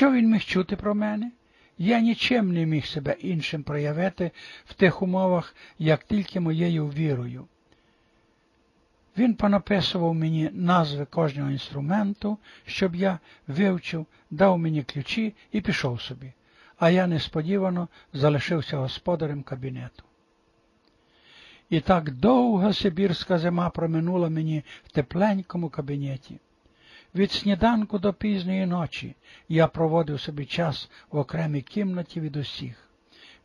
Що він міг чути про мене? Я нічим не міг себе іншим проявити в тих умовах, як тільки моєю вірою. Він понаписував мені назви кожного інструменту, щоб я вивчив, дав мені ключі і пішов собі, а я несподівано залишився господарем кабінету. І так довга Сибірська зима проминула мені в тепленькому кабінеті. Від сніданку до пізньої ночі я проводив собі час в окремій кімнаті від усіх.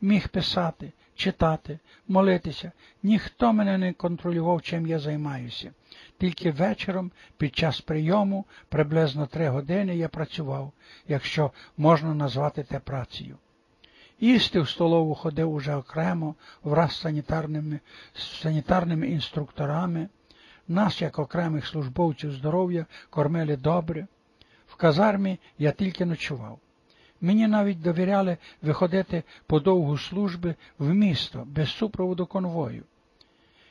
Міг писати, читати, молитися, ніхто мене не контролював, чим я займаюся. Тільки вечором, під час прийому, приблизно три години я працював, якщо можна назвати те працею. Їсти в столову ходив уже окремо, враз з санітарними, санітарними інструкторами. Нас, як окремих службовців здоров'я, кормили добре. В казармі я тільки ночував. Мені навіть довіряли виходити по довгу служби в місто без супроводу конвою.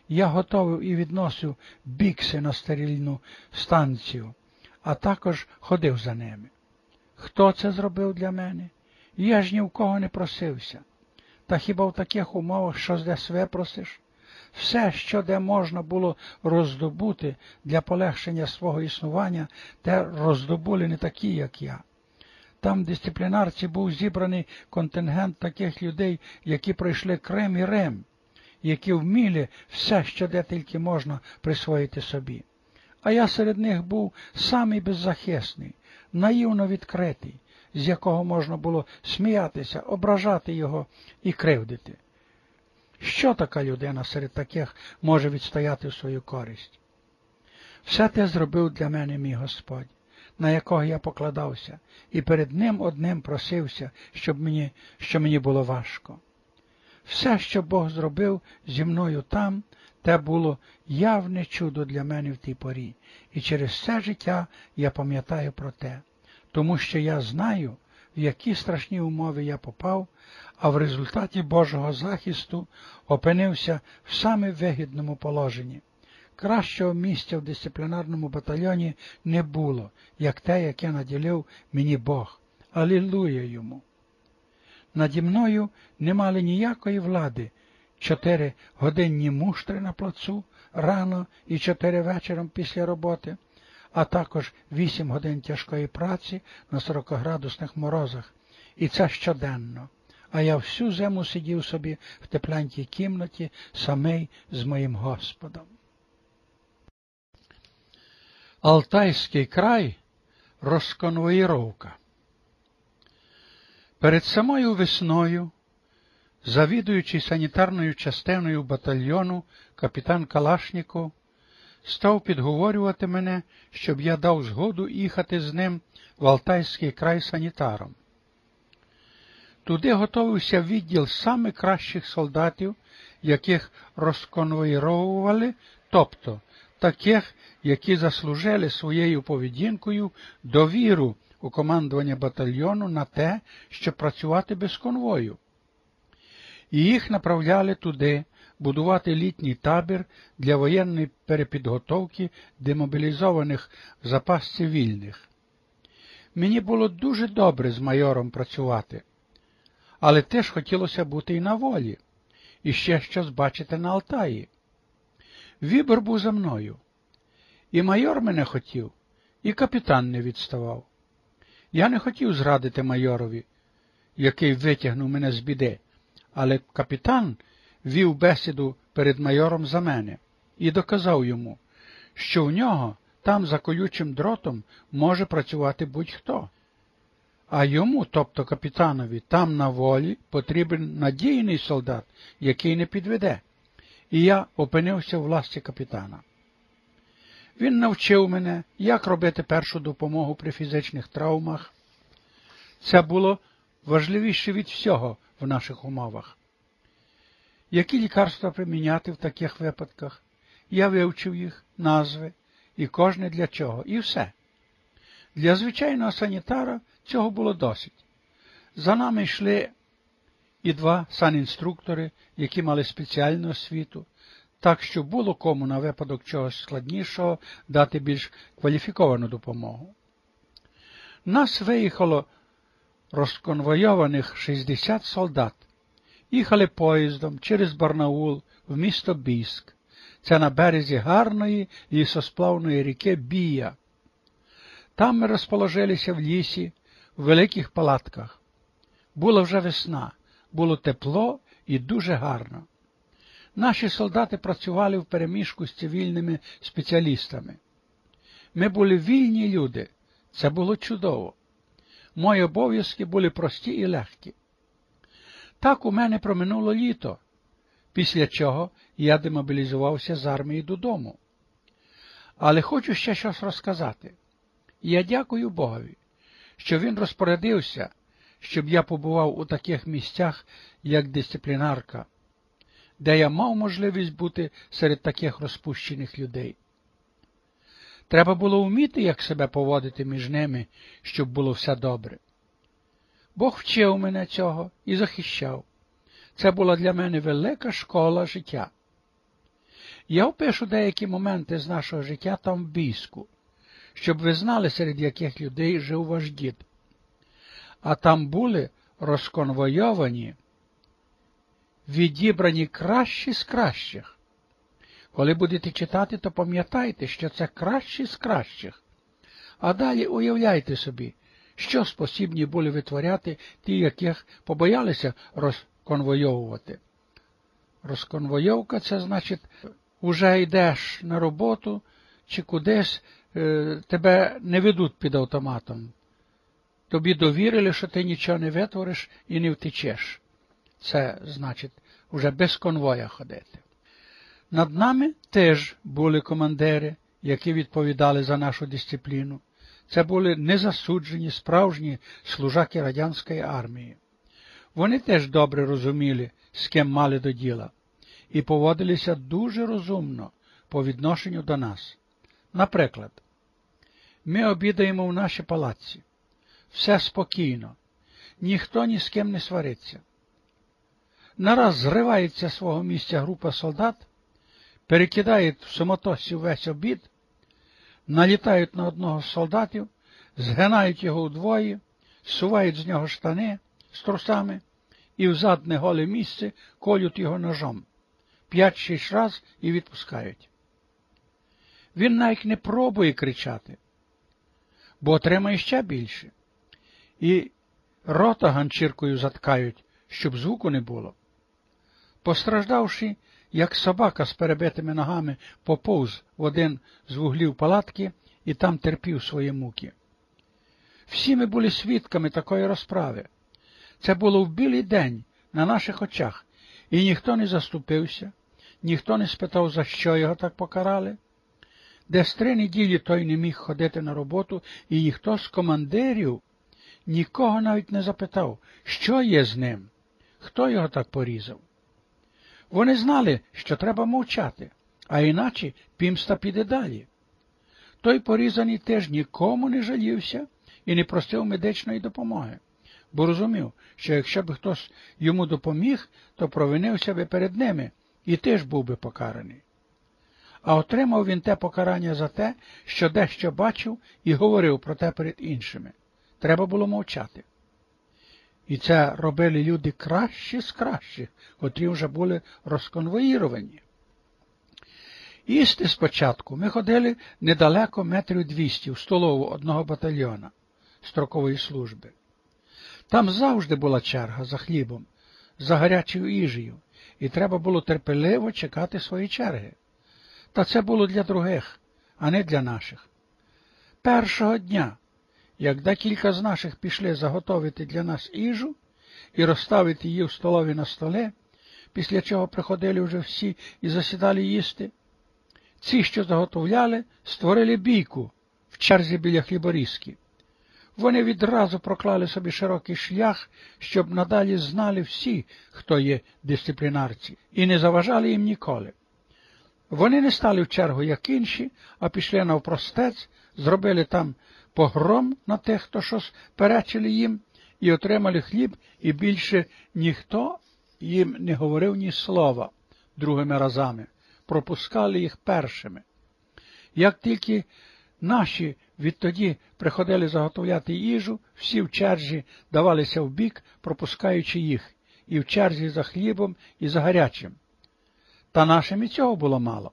Я готовив і відносив бікси на стерильну станцію, а також ходив за ними. Хто це зробив для мене? Я ж ні в кого не просився. Та хіба в таких умовах щось десь випросиш? Все, що де можна було роздобути для полегшення свого існування, те роздобули не такі, як я. Там в дисциплінарці був зібраний контингент таких людей, які пройшли Крим і Рим, які вміли все, що де тільки можна присвоїти собі. А я серед них був самий беззахисний, наївно відкритий, з якого можна було сміятися, ображати його і кривдити. Що така людина серед таких може відстояти в свою користь? Все те зробив для мене мій Господь, на якого я покладався, і перед ним одним просився, щоб мені, що мені було важко. Все, що Бог зробив зі мною там, те було явне чудо для мене в тій порі, і через все життя я пам'ятаю про те, тому що я знаю, в які страшні умови я попав, а в результаті Божого захисту опинився в саме вигідному положенні. Кращого місця в дисциплінарному батальйоні не було, як те, яке наділив мені Бог. Алілуя йому! Наді мною не мали ніякої влади чотири годинні муштри на плацу рано і чотири вечором після роботи, а також вісім годин тяжкої праці на 40-градусних морозах, і це щоденно. А я всю зиму сидів собі в тепленькій кімнаті, самий з моїм Господом. Алтайський край розконвоїровка. Перед самою весною, завідуючий санітарною частиною батальйону капітан Калашніков став підговорювати мене, щоб я дав згоду їхати з ним в Алтайський край санітаром. Туди готовився відділ саме кращих солдатів, яких розконвоїровували, тобто таких, які заслужили своєю поведінкою довіру у командування батальйону на те, щоб працювати без конвою. І їх направляли туди будувати літній табір для воєнної перепідготовки демобілізованих запас цивільних. Мені було дуже добре з майором працювати, але теж хотілося бути і на волі, і ще щось бачити на Алтаї. Вибор був за мною. І майор мене хотів, і капітан не відставав. Я не хотів зрадити майорові, який витягнув мене з біди, але капітан вів бесіду перед майором за мене і доказав йому, що в нього там за колючим дротом може працювати будь-хто. А йому, тобто капітанові, там на волі потрібен надійний солдат, який не підведе. І я опинився в власті капітана. Він навчив мене, як робити першу допомогу при фізичних травмах. Це було важливіше від всього в наших умовах. Які лікарства приміняти в таких випадках? Я вивчив їх, назви і кожне для чого, і все. Для звичайного санітара цього було досить. За нами йшли і два санінструктори, які мали спеціальну освіту, так що було кому на випадок чогось складнішого дати більш кваліфіковану допомогу. Нас виїхало розконвойованих 60 солдат. Їхали поїздом через Барнаул в місто Біск. Це на березі гарної лісосплавної ріки Бія. Там ми розположилися в лісі, в великих палатках. Була вже весна, було тепло і дуже гарно. Наші солдати працювали в переміжку з цивільними спеціалістами. Ми були вільні люди, це було чудово. Мої обов'язки були прості і легкі. Так у мене проминуло літо, після чого я демобілізувався з армії додому. Але хочу ще щось розказати. Я дякую Богові, що він розпорядився, щоб я побував у таких місцях, як дисциплінарка, де я мав можливість бути серед таких розпущених людей. Треба було вміти, як себе поводити між ними, щоб було все добре. Бог вчив мене цього і захищав. Це була для мене велика школа життя. Я опишу деякі моменти з нашого життя там в бійську, щоб ви знали, серед яких людей жив ваш дід. А там були розконвойовані, відібрані кращі з кращих. Коли будете читати, то пам'ятайте, що це кращі з кращих. А далі уявляйте собі, що спосібні були витворяти ті, яких побоялися розконвойовувати. Розконвойовка це значить, уже йдеш на роботу чи кудись, тебе не ведуть під автоматом. Тобі довірили, що ти нічого не витвориш і не втечеш. Це значить уже без конвоя ходити. Над нами теж були командири, які відповідали за нашу дисципліну. Це були незасуджені справжні служаки радянської армії. Вони теж добре розуміли, з ким мали до діла, і поводилися дуже розумно по відношенню до нас. Наприклад, ми обідаємо в нашій палаці. Все спокійно, ніхто ні з ким не свариться. Нараз зривається з свого місця група солдат, перекидають в самотосі весь обід, налітають на одного з солдатів, згинають його вдвоє, сувають з нього штани з трусами і в задне голе місце колють його ножом п'ять-шість раз і відпускають. Він навіть не пробує кричати, бо отримає ще більше. І рота ганчіркою заткають, щоб звуку не було. Постраждавши, як собака з перебитими ногами поповз в один з вуглів палатки і там терпів свої муки. Всі ми були свідками такої розправи. Це було в білий день на наших очах, і ніхто не заступився, ніхто не спитав, за що його так покарали. Десь три неділі той не міг ходити на роботу, і ніхто з командирів нікого навіть не запитав, що є з ним, хто його так порізав. Вони знали, що треба мовчати, а іначе пімста піде далі. Той порізаний теж нікому не жалівся і не просив медичної допомоги, бо розумів, що якщо б хтось йому допоміг, то провинився би перед ними і теж був би покараний. А отримав він те покарання за те, що дещо бачив і говорив про те перед іншими. Треба було мовчати. І це робили люди кращі з кращих, котрі вже були розконвоїровані. Їсти спочатку ми ходили недалеко метрів двісті в столову одного батальйона строкової служби. Там завжди була черга за хлібом, за гарячою їжею, і треба було терпеливо чекати свої черги. Та це було для других, а не для наших. Першого дня як декілька з наших пішли заготовити для нас їжу і розставити її в столові на столе, після чого приходили вже всі і засідали їсти, ці, що заготовляли, створили бійку в черзі біля хліборізки. Вони відразу проклали собі широкий шлях, щоб надалі знали всі, хто є дисциплінарці, і не заважали їм ніколи. Вони не стали в чергу, як інші, а пішли навпростець, зробили там погром на тих, хто щось перечили їм, і отримали хліб, і більше ніхто їм не говорив ні слова другими разами, пропускали їх першими. Як тільки наші Відтоді приходили заготовляти їжу, всі в черзі давалися в бік, пропускаючи їх, і в черзі за хлібом і за гарячим. Та нашим і цього було мало.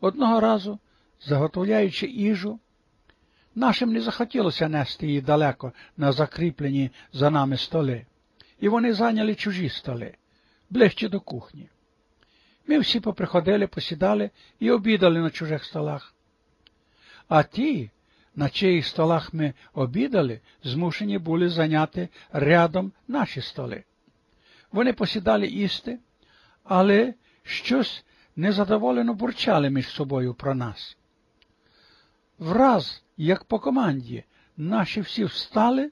Одного разу, заготовляючи їжу, нашим не захотілося нести її далеко на закріплені за нами столи, і вони зайняли чужі столи, ближче до кухні. Ми всі поприходили, посідали і обідали на чужих столах. А ті, на чиїх столах ми обідали, змушені були зайняти рядом наші столи. Вони посідали їсти, але щось незадоволено бурчали між собою про нас. Враз, як по команді, наші всі встали,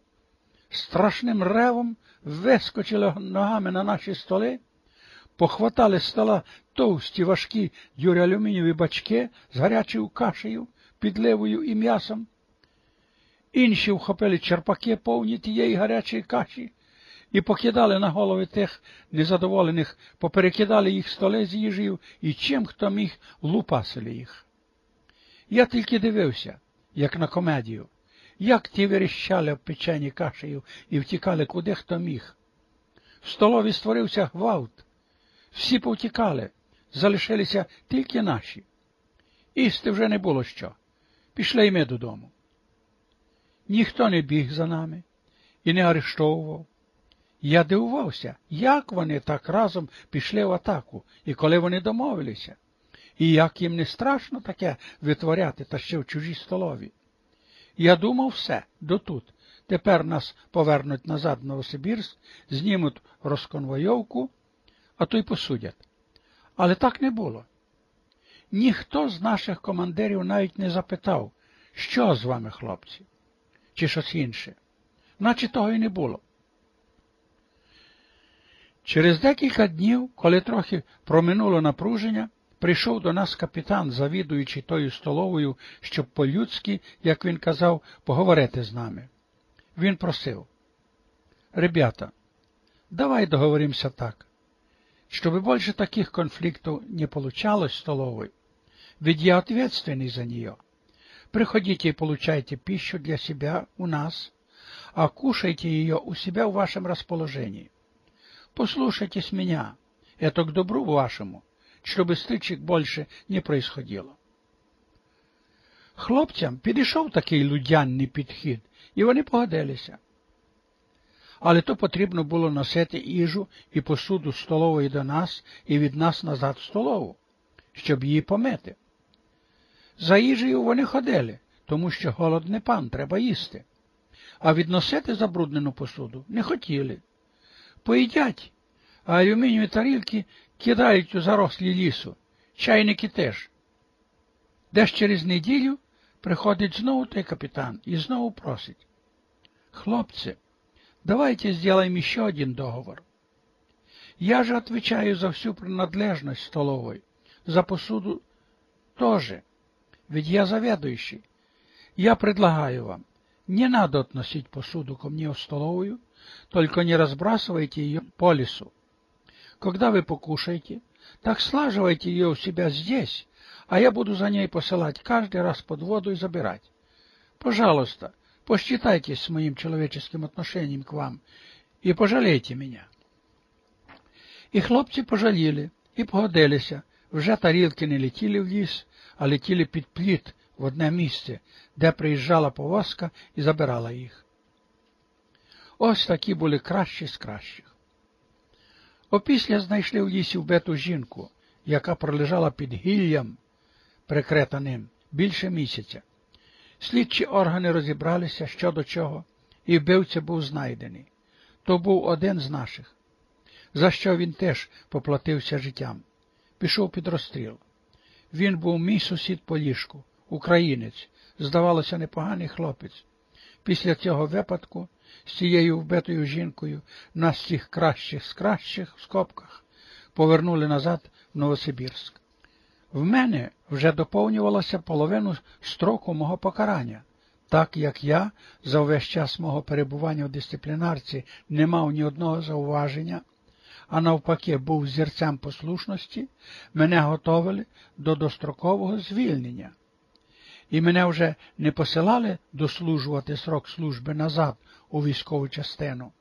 страшним ревом вискочили ногами на наші столи, похватали стола товсті важкі дюралюмінієві бачки з гарячою кашею, підливою і м'ясом. Інші вхопили черпаки повні тієї гарячої каші і покидали на голови тих незадоволених, поперекидали їх столи з їжею і чим хто міг лупасили їх. Я тільки дивився, як на комедію, як ті виріщали обпечені кашею і втікали куди хто міг. В столові створився гвалт, всі повтікали, залишилися тільки наші. Істи вже не було що. Пішли й ми додому. Ніхто не біг за нами і не арештовував. Я дивувався, як вони так разом пішли в атаку і коли вони домовилися, і як їм не страшно таке витворяти та ще в чужій столові. Я думав все дотут. Тепер нас повернуть назад в Новосибірськ, знімуть розконвойовку, а то й посудять. Але так не було. Ніхто з наших командирів навіть не запитав, що з вами, хлопці, чи щось інше, наче того й не було. Через декілька днів, коли трохи проминуло напруження, прийшов до нас капітан, завідуючи тою столовою, щоб по-людськи, як він казав, поговорити з нами. Він просив, ребята, давай договоримося так, щоб більше таких конфліктів не получалось в столовой, ведь я ответственный за нее. Приходите и получайте пищу для себя у нас, а кушайте ее у себя в вашем расположении Послушайтесь меня, это к добру вашему, чтобы стычек больше не происходило. Хлопцям підійшов такий людянний підхід, і вони погодилися. Але то потрібно було носити їжу і посуду столової до нас і від нас назад в столову, щоб її помити. За їжею вони ходили, тому що голодний пан треба їсти, а відносити забруднену посуду не хотіли поїдять, а алюмінієві тарілки кидають у зарослі лісу, чайники теж. Десь через неділю приходить знову той капітан і знову просить. Хлопці, давайте сделаем еще один договор. Я же отвечаю за всю принадлежность столовой, за посуду тоже, ведь я заведующий. Я предлагаю вам, не надо относить посуду ко мне в столовую, Только не разбрасывайте ее по лесу. Когда вы покушаете, так слаживайте ее у себя здесь, а я буду за ней посылать каждый раз под воду и забирать. Пожалуйста, посчитайтесь с моим человеческим отношением к вам и пожалейте меня. І хлопці пожаліли і погодилися. Вже тарілки не летіли в ліс, а летіли під пліт в одне місце, де приїжджала повозка і забирала їх. Ось такі були кращі з кращих. Опісля знайшли в лісі вбиту жінку, яка пролежала під гіллям, прикрета ним, більше місяця. Слідчі органи розібралися що до чого, і вбивця був знайдений. То був один з наших, за що він теж поплатився життям. Пішов під розстріл. Він був мій сусід по ліжку, українець, здавалося, непоганий хлопець. Після цього випадку з цією вбитою жінкою нас цих кращих з кращих в скобках повернули назад в Новосибірськ. В мене вже доповнювалося половину строку мого покарання, так як я за весь час мого перебування в дисциплінарці не мав ні одного зауваження, а навпаки був зірцем послушності, мене готовили до дострокового звільнення. І мене вже не посилали дослужувати срок служби назад у військову частину.